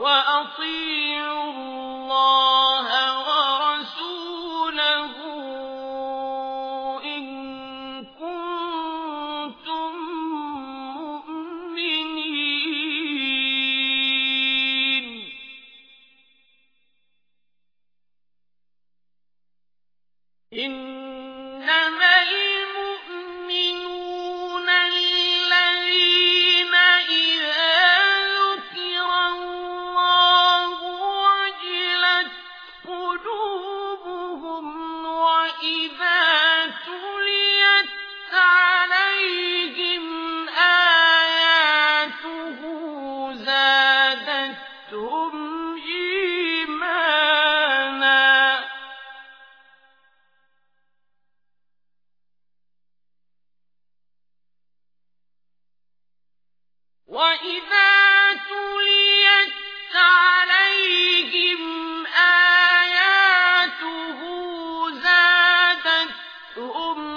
وأطيعوا عليهم آياته زادتهم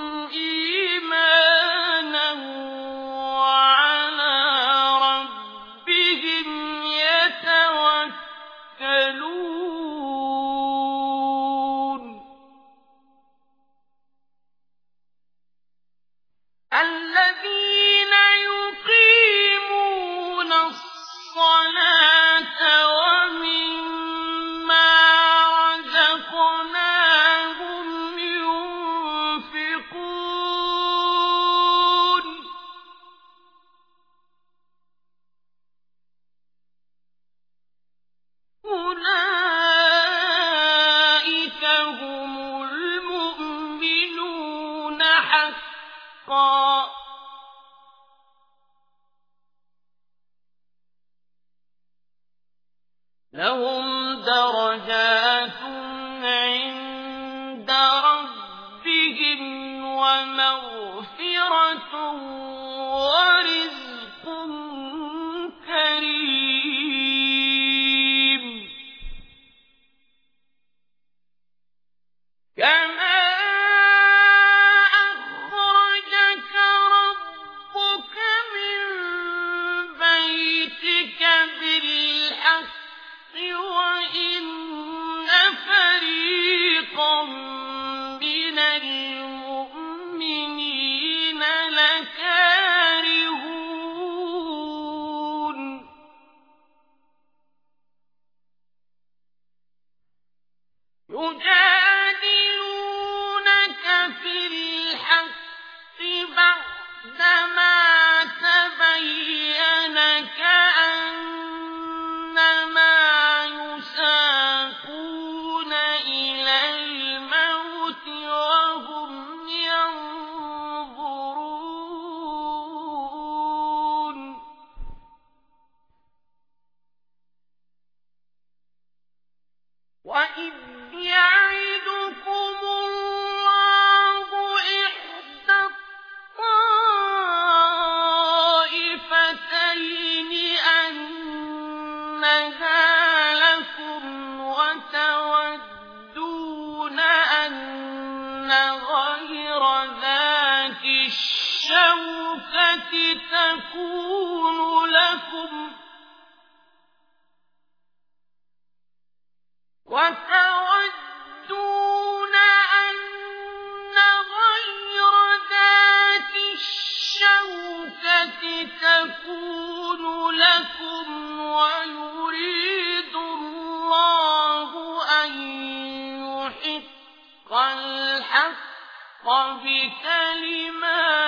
لهم درجات عند ربهم ومغفرة هدى بكلمات